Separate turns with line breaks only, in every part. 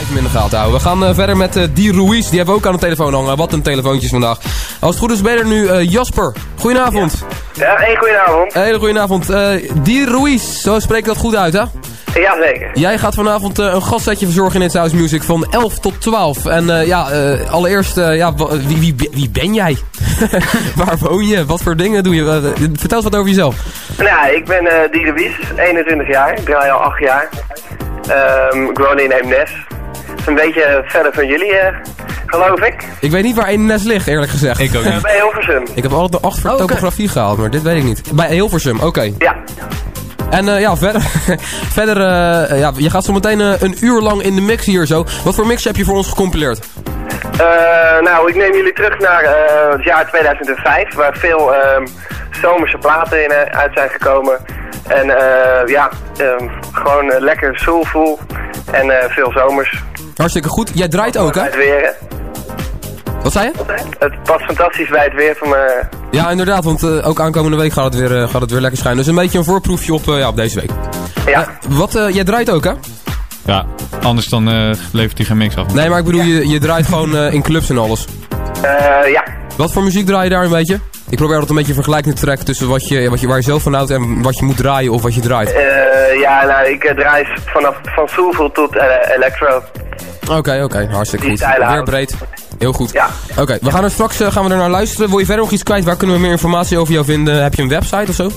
Blijf hem in de gaten houden. We gaan eh, verder met uh, Die Ruiz. Die hebben we ook aan de telefoon hangen. Wat een telefoontjes vandaag. Als het goed is ben er nu uh, Jasper. Goedenavond.
Ja, een goedenavond.
Hele goedenavond. Die Ruiz, zo spreek ik dat goed uit hè?
Jazeker.
Jij gaat vanavond uh, een gastsetje verzorgen in het House Music van 11 tot 12. En uh, ja, uh, allereerst, ja, wie, wie, wie ben jij? Waar woon je? Wat voor dingen doe je? vertel eens wat over jezelf.
Nou, ik ben uh, Die Louise, 21 jaar. Ik draai al 8 jaar. Um, ik woon in Eemnes. Is een beetje verder van jullie, geloof ik.
Ik weet niet waar Eemnes ligt, eerlijk gezegd.
Ik ook niet. bij Hilversum.
Ik heb altijd de 8 voor oh, topografie okay. gehaald, maar dit weet ik niet. Bij Hilversum, oké. Okay.
Ja.
En uh, ja, verder, verder uh, ja, je gaat zo meteen uh, een uur lang in de mix hier zo. Wat voor mix heb je voor ons gecompileerd?
nou, ik neem jullie terug naar het jaar 2005, waar veel ehm, zomerse platen in uit zijn gekomen. En ja, ehm, gewoon lekker soulful en veel zomers.
Hartstikke goed. Jij draait ook, hè?
Het weer,
wat zei je?
Het past fantastisch bij het weer van me.
Ja, inderdaad, want uh, ook aankomende week gaat het, weer, uh, gaat het weer lekker schijnen. Dus een beetje een voorproefje op, uh, ja, op deze week.
Ja.
wat, jij draait ook, hè?
Ja, anders dan levert hij geen mix af.
Nee, maar ik bedoel, ja. je, je draait gewoon in clubs en alles.
ja.
Wat voor muziek draai je daar een beetje? Ik probeer altijd een beetje vergelijking te trekken tussen wat je, wat je, waar je zelf van houdt en wat je moet draaien of wat je draait.
ja, nou, ik draai vanaf van soulful tot electro.
Oké, okay, oké, okay. hartstikke
Die
goed. Weer breed. Heel goed.
Ja.
Oké, okay, we gaan er straks uh, gaan we er naar luisteren. Wil je verder nog iets kwijt? Waar kunnen we meer informatie over jou vinden? Heb je een website of zo?
Uh,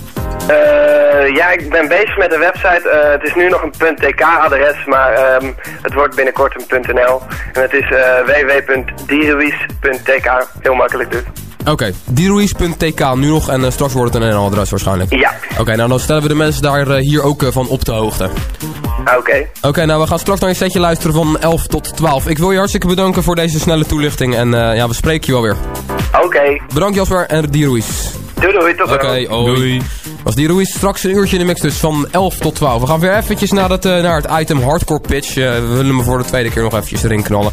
ja, ik ben bezig met een website. Uh, het is nu nog een .tk-adres, maar um, het wordt binnenkort een .nl. En het is www.diruis.tk. Heel makkelijk dus.
Oké, okay. diruis.tk nu nog en straks wordt het een NL-adres waarschijnlijk.
Ja.
Oké, nou dan stellen we de mensen daar hier ook van op de hoogte.
Oké. Okay.
Oké, okay, nou we gaan straks naar een setje luisteren van 11 tot 12. Ik wil je hartstikke bedanken voor deze snelle toelichting en uh, ja, we spreken je wel weer.
Oké. Okay.
Bedankt Jasper en die Ruiz.
Doei doei, tot
Oké, okay, doei. Was die Ruiz straks een uurtje in de mix dus van 11 tot 12. We gaan weer eventjes naar het, uh, naar het item Hardcore Pitch. Uh, we willen hem voor de tweede keer nog eventjes erin knallen.